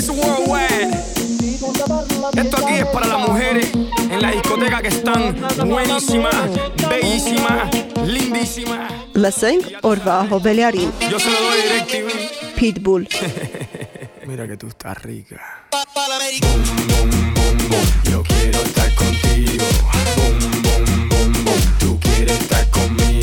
It's worldwide. Esto aquí es para las mujeres en la discoteca que están buenísimas, bellísimas, lindísimas. Listen or bajo Belearín. Yo se lo doy directivo. Pitbull. Mira que tú estás rica. Yo quiero estar contigo. Tú quieres estar conmigo.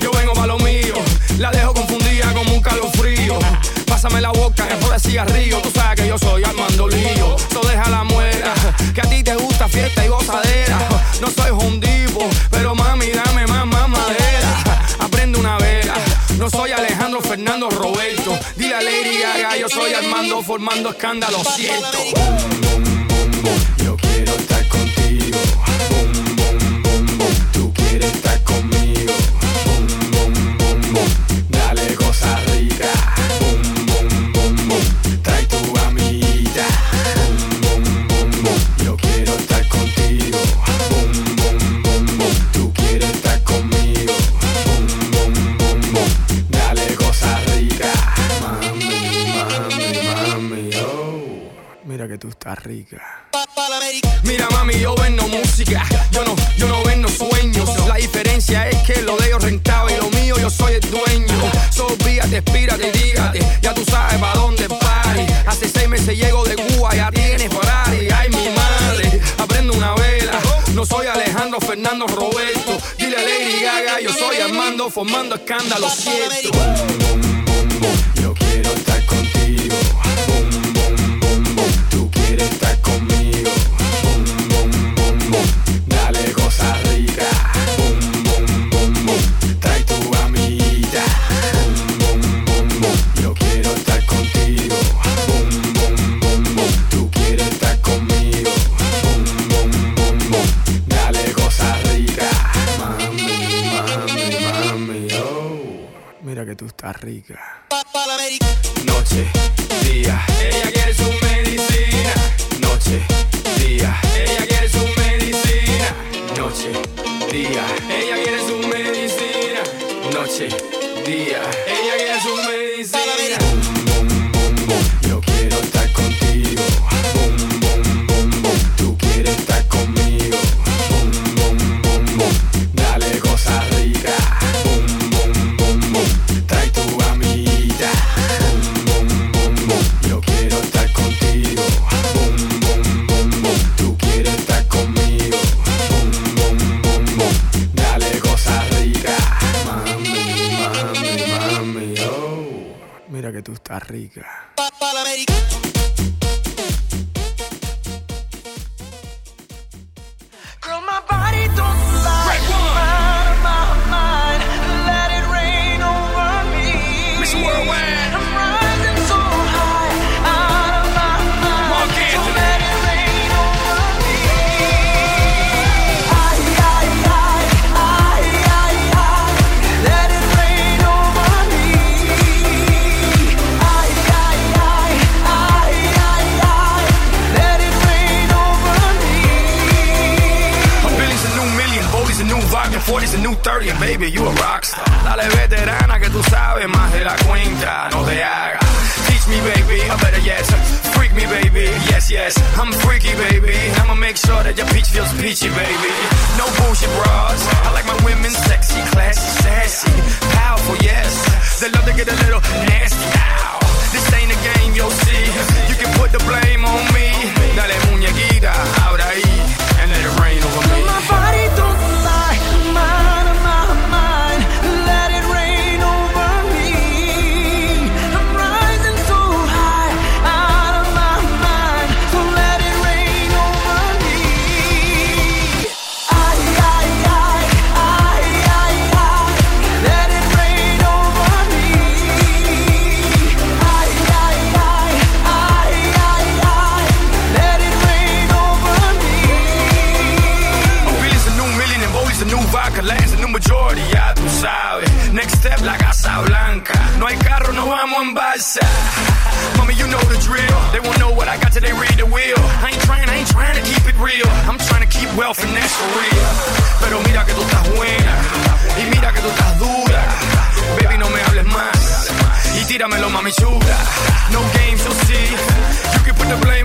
Yo vengo para lo mío, la dejo confundida como un calofrío. Pásame la boca, que de cigarrillo. Tú sabes que yo soy Armando Lío. No deja la muera, que a ti te gusta fiesta y gozadera. No soy hundivo, pero mami, dame más, madera. Aprende una vela, no soy Alejandro Fernando Roberto. Dile a Lady Gaga, yo soy Armando formando escándalo, cierto. Mira mami, yo vendo música, yo no, yo no vendo sueños. La diferencia es que lo de ellos rentaba y lo mío yo soy el dueño. Sofíate, expírate y dígate, ya tú sabes para dónde pari. Hace seis meses llego de Cuba, ya tienes Ferrari. Ay mi madre, aprendo una vela. No soy Alejandro Fernando Roberto. Dile a Lady Gaga, yo soy Armando formando escándalo cierto. Papá Lamericano barriga. yes, yes. I'm freaky, baby. I'ma make sure that your peach feels peachy, baby. No bullshit bras. Pero mira que tú estás buena. Y mira que tú estás dura. Baby, no me hables más. Y tíramelo, mami chula. No games, you'll see. You can put the blame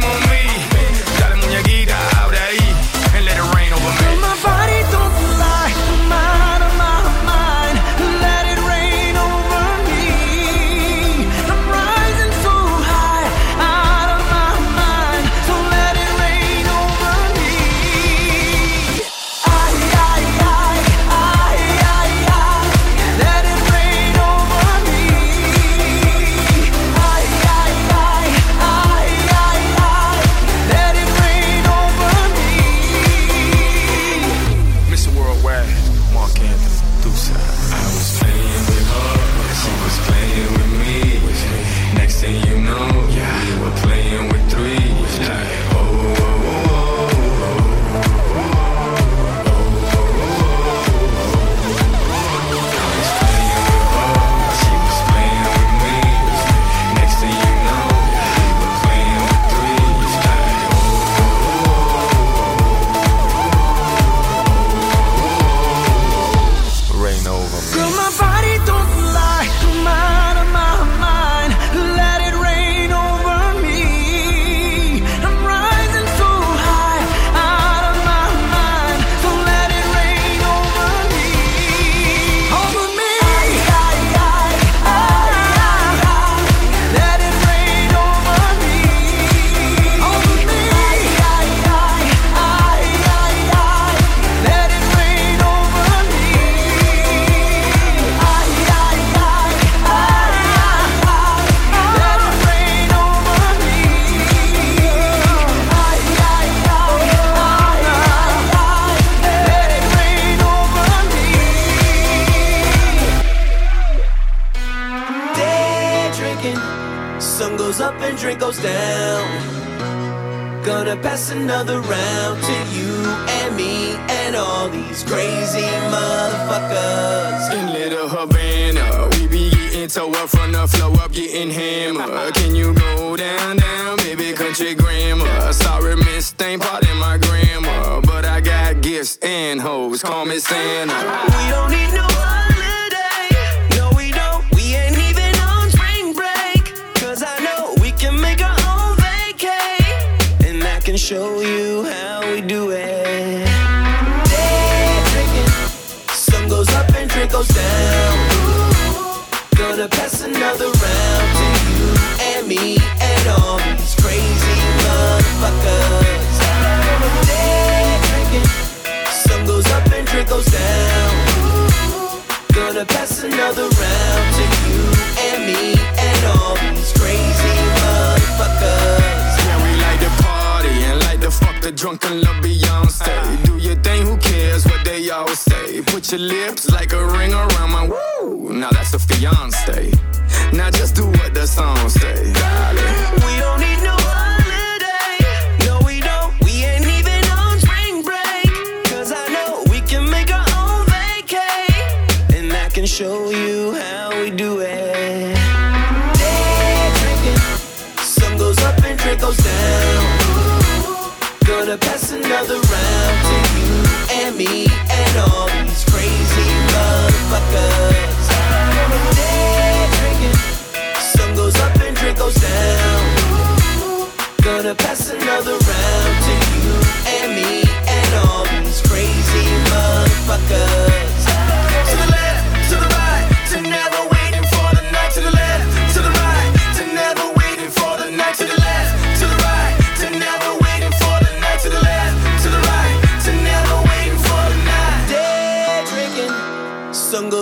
sun goes up and drink goes down. Gonna pass another round to you and me and all these crazy motherfuckers. In Little Havana, we be getting toe up from the flow up, getting hammered. Can you go down, down, baby, country grammar? Sorry, miss, ain't part in my grammar. But I got gifts and hoes, call me Santa. We don't need no. Show you how we do it. Day drinking, sun goes up and drink goes down. Gonna pass another round to you and me and all these crazy motherfuckers. Day drinking, sun goes up and drink goes down. Gonna pass another round to drunken love Beyonce. Do your thing, who cares what they all say? Put your lips like a ring around my woo. Now that's a fiance. Now just do what the song say, darling.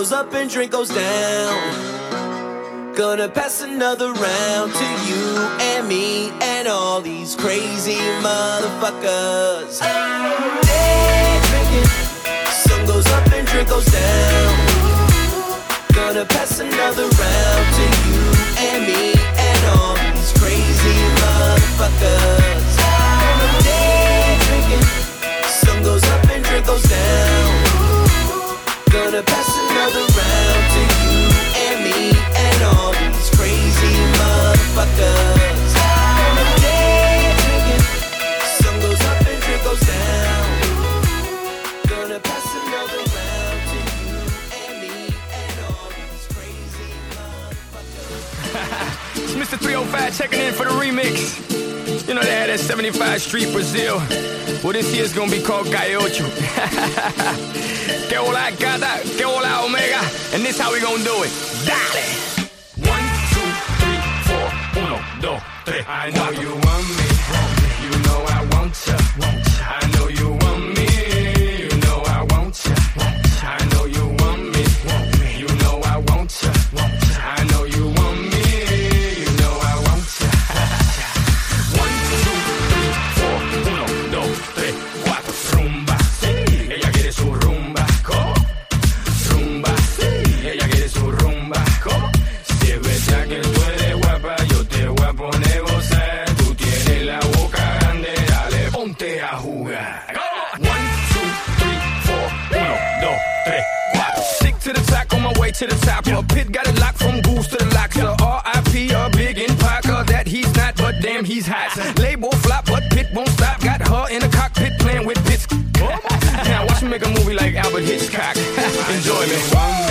Sun goes up and drink goes down. Gonna pass another round to you and me and all these crazy motherfuckers. Some goes up and drink goes down. Gonna pass another round to you and me and all these crazy motherfuckers. Day drinking, sun goes up and drink goes down gonna pass another round to you and me and all these crazy motherfuckers. A day drinking, sun goes up and drink goes down. Gonna pass another round it's Mr. 305 checking in for the remix. You know they had that 75 Street Brazil. Well, this year's gonna be called Calle Ocho. que hola gata, que hola omega. And this how we gonna do it. Dale! One, two, three, four, uno, dos, tres. I know you want me. hot. Label flop, but pit won't stop. Got her in the cockpit playing with bits. now watch me make a movie like Alfred Hitchcock. Enjoy me.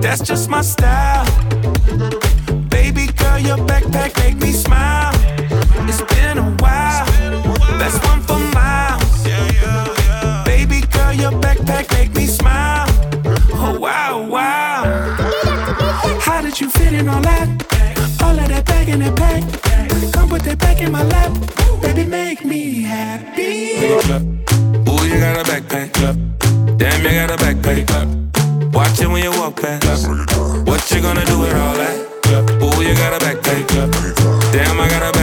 That's just my style. Baby girl, your backpack make me smile. It's been a while. That's one for miles. Baby girl, your backpack make me smile. Oh wow, wow. How did you fit in all that? All of that bag in that pack. Come put that back in my lap. Baby, make me happy. Ooh, you got a backpack. Damn, you got a backpack. Watch it when you walk past. What you gonna do with all that? Ooh, you got a backpack. Damn, I got a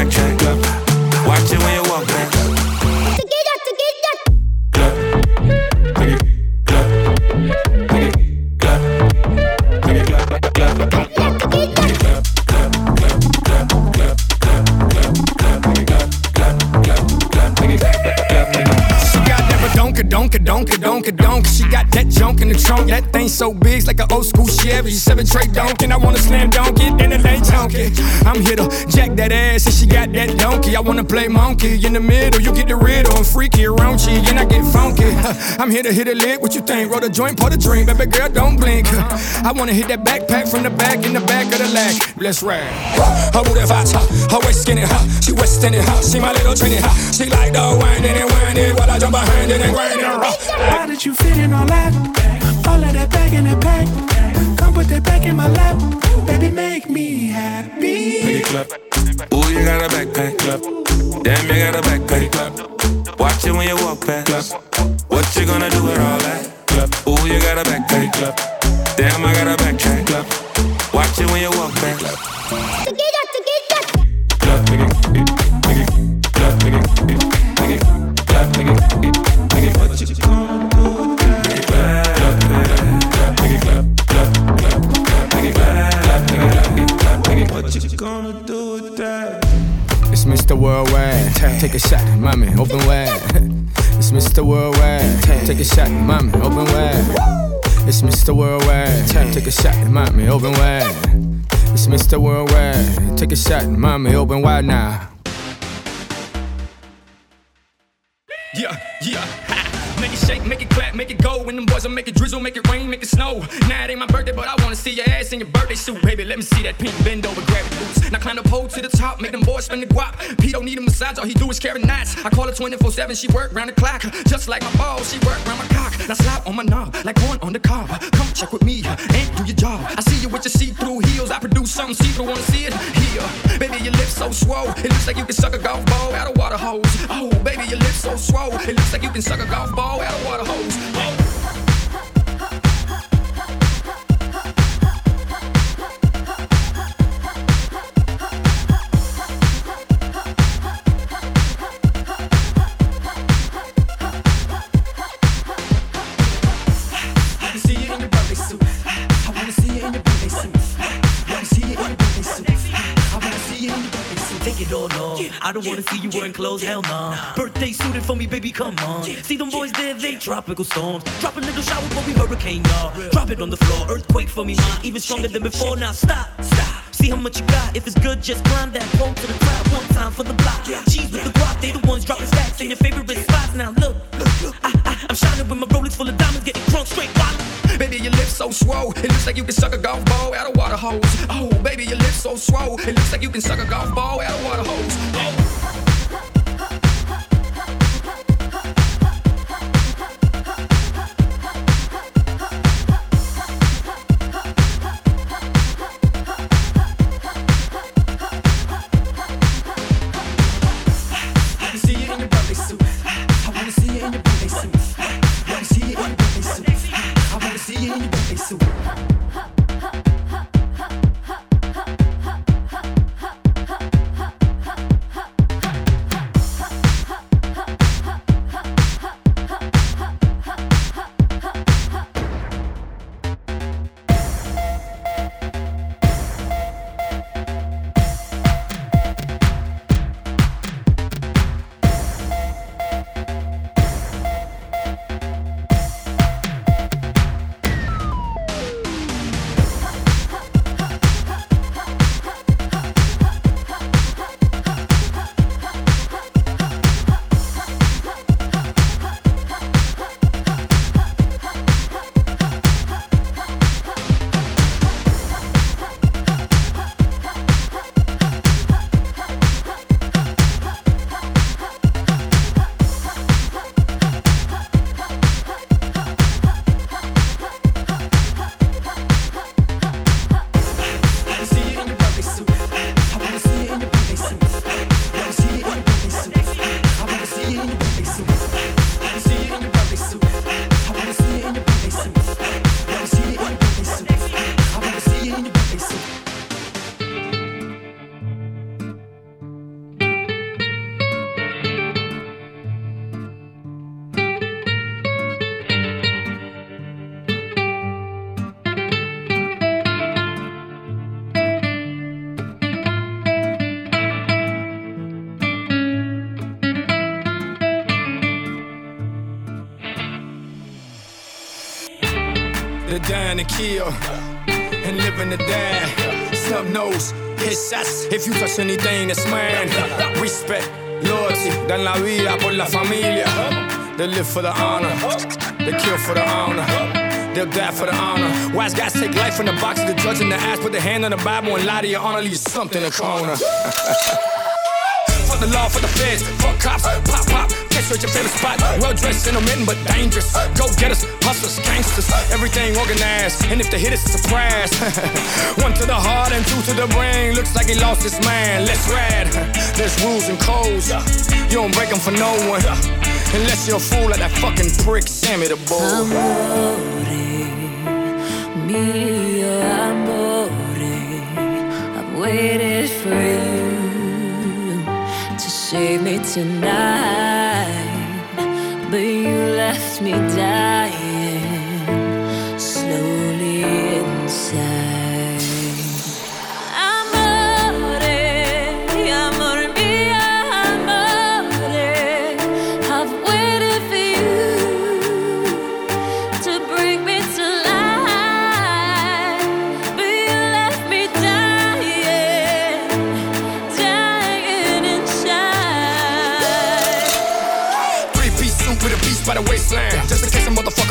donka donka donka donka. She got that junk in the trunk. That thing so big, it's like an old school Chevy. Seven tray donkin. I wanna slam dunk it, and it ain't chunky. I'm here to jack that ass, and she got that donkey. I wanna play monkey in the middle. You get the riddle. I'm freaky, raunchy, and I get funky. I'm here to hit a lick. What you think? Roll a joint, pour the drink, baby girl, don't blink. I wanna hit that backpack from the back in the back of the lag. Let's ride. Her booty fat, her waist skinny, she westin' it, she my little trinity. She like the wine and it while I jump behind it and grind it. How did you fit in all that? All of that back in the pack. Come put that back in my lap. Baby, make me happy. Make it clap. Ooh, you got a backpack. Clap. Damn, you got a backpack. Clap. Watch it when you walk past. Clap. What you gonna do with all that? Clap. Ooh, you got a backpack. Clap. Damn, I got a backpack. Clap. Watch it when you walk past. Clap. Clap, It's Mr. Worldwide. Take a shot, mommy, open wide. It's Mr. Worldwide. Take a shot, mommy, open wide. It's Mr. Worldwide. Take a shot, mommy, open wide. It's Mr. Worldwide. Take a shot, mommy, open wide now. Yeah, yeah. It shake, make it clap, make it go. When them boys will make it drizzle, make it rain, make it snow. Now it ain't my birthday, but I wanna see your ass in your birthday suit, baby. Let me see that pink bend over, grab your boots. Now climb the pole to the top, make them boys spin the guap. P don't need a massage, all he do is carry knots. I call her 24/7, she work round the clock, just like my balls, she work round my cock. Now slap on my knob, like corn on the car. Come check with me and do your job. I see you with your see-through heels. I produce something see-through, wanna see it here. Baby, your lips so swole, it looks like you can suck a golf ball out of water hose. Oh, baby, your lips so swole, it looks like you can suck a golf ball of water hose. I don't wanna see you wearing clothes, hell nah. Birthday suited for me, baby, come on. See them boys there, they tropical storms. Drop a little shower, but we hurricane, y'all. Drop it on the floor, earthquake for me, ma. Even stronger than before. Now stop, stop. See how much you got. If it's good, just climb that pole to the top. One time for the block. Cheese with the guap, they the ones dropping stacks in your favorite spots. Now look, I, I, I'm shining with my Rolex full of diamonds, getting crunk straight bottom. Baby, your lips so swole. It looks like you can suck a golf ball out of water hose. Oh, baby, your lips so swole. It looks like you can suck a golf ball out of water hose. Oh. Kill and living to die. Snub nose, hit shots if you touch anything that's mine. Respect, loyalty, dan la vida por la familia. They live for the honor, they kill for the honor. They'll die for the honor. Wise guys take life from the box of the judge in the ass, put the hand on the Bible and lie to your honor, leave something in the corner. Fuck the law, fuck the feds, fuck cops, pop, pop. Catch you at your favorite spot. Well dressed gentlemen, but dangerous. Go getters, hustlers, gangsters, everything organized. And if the hit is a surprise, one to the heart and two to the brain. Looks like he lost his man. Let's ride. There's rules and codes. You don't break them for no one. Unless you're a fool like that fucking prick Sammy the Bull. mio amore, I've waited for you save me tonight, but you left me dying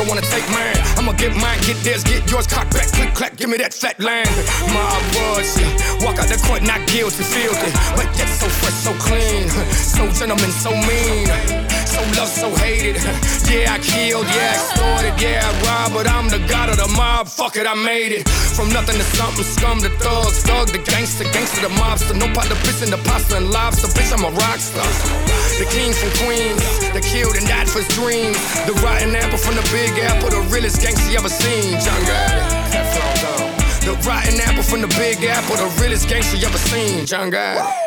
motherfucker wanna take mine. I'ma get mine, get theirs, get yours, cock back, click, clack, give me that flat line. My words, walk out the court, not guilty, filthy. But yet so fresh, so clean. So gentleman, so mean. So loved, so hated. Yeah, I killed, yeah, I extorted, yeah, I robbed, but I'm the god of the mob. Fuck it, I made it. From nothing to something, scum to thugs, thug to gangster, gangster to mobster. No pot to piss in the pasta and lobster. Bitch, I'm a rock star. The kings and queens, the killed and died for his dreams. The rotten apple from the big apple, the realest gangster you ever seen. John Gotti. The rotten apple from the big apple, the realest gangster you ever seen. John Gotti. Amore,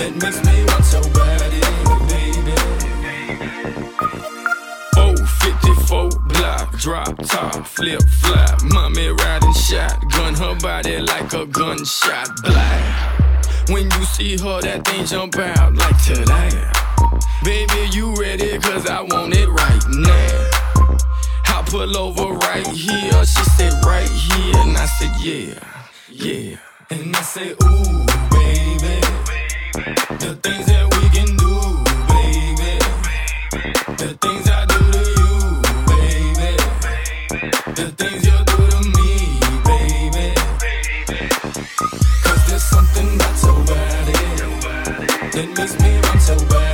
that makes me want so bad baby. 454 block, drop top, flip flop. Mommy riding shotgun, her body like a gunshot black. When you see her, that thing jump out like today. Baby, you ready? Cause I want it right now. I pull over right here. She said, right here. And I said, yeah, yeah. And I said, ooh, that we can do, baby. The things I do to you, baby. The things you do to me, baby. There's something that's so that makes me want so bad,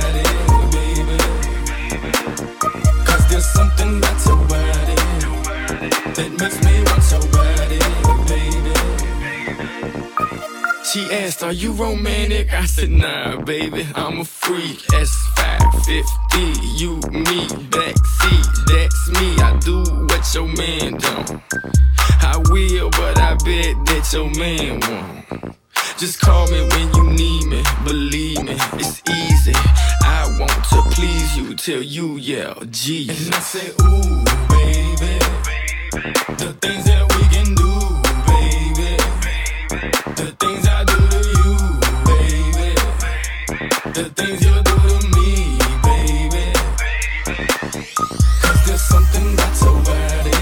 She asked, Are you romantic? I said, Nah, baby, I'm a freak. S550, you, me, backseat, that's me. I do what your man don't. I will, but I bet that your man won't. Just call me when you need me, believe me, it's easy. I want to please you till you yell, Jesus. And I say, Ooh, baby, the things that we can do, baby, the things the things you do to me, baby. Cause there's something that's so worthy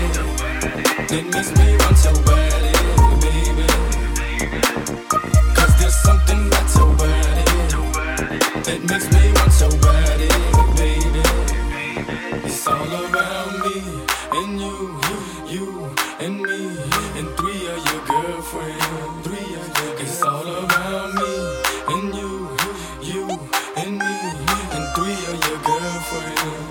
that makes me want to wear it, baby. Cause there's something that's so worthy that makes me your girlfriend.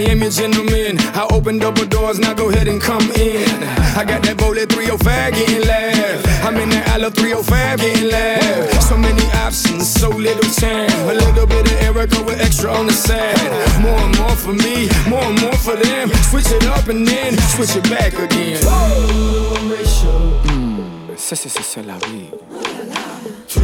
I am your gentleman. I open double doors, now go ahead and come in. I got that bullet 305 getting left. I'm in that Isla 305 getting left. So many options, so little time. A little bit of Erica with extra on the side. More and more for me, more and more for them. Switch it up and then switch it back again. Mm, c'est, c'est, c'est, c'est la vie.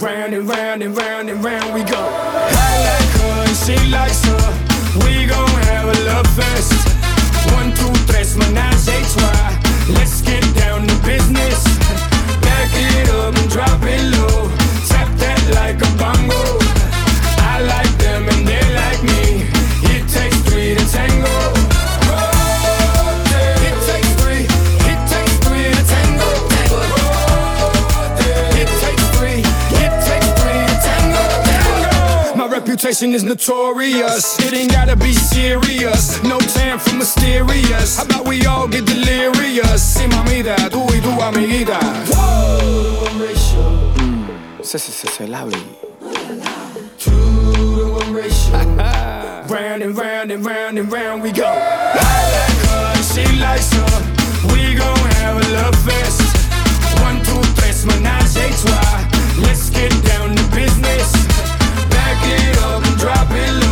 round and round and round and round we go. I like her and she likes her. We gon' have a love fest. One, two, tres, menage a trois. Let's get down to business. Back it up and drop it low. Tap that like a bongo. Reputation is notorious. It ain't gotta be serious. No time for mysterious. How about we all get delirious? Sí, mamita, tú y tu amiguita. Mm, c'est, c'est, c'est, c'est la vie. round and round and round and round we go. I like her she likes her. We gon' have a love fest. One, two, tres, menage a trois. Let's get down to business. Drop it low.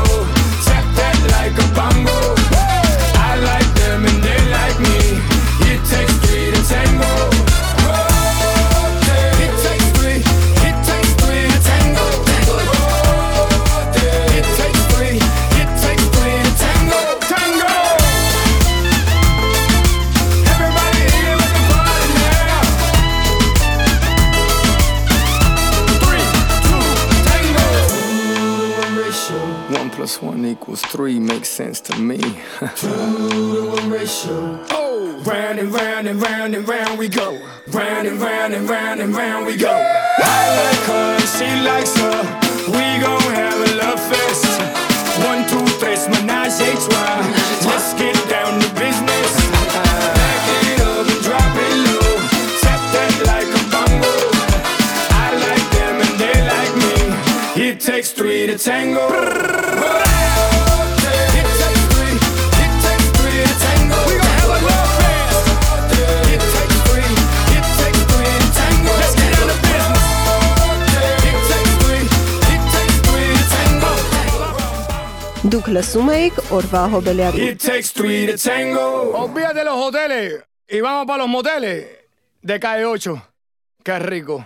Plus one equals three makes sense to me. Two to one ratio. Oh, round and round and round and round we go. Round and round and round and round we go. I like her she likes her. We gon' have a love fest. One, two, tres, menage a trois. Let's get down to business. Back it up and drop it low. Tap that like a bongo. I like them and they like me. It takes three to tango. Դուք լսում էիք օրվա հոբելյարին։ It takes three to tango. Olvídate de los hoteles y vamos para los moteles de Calle 8. Qué rico.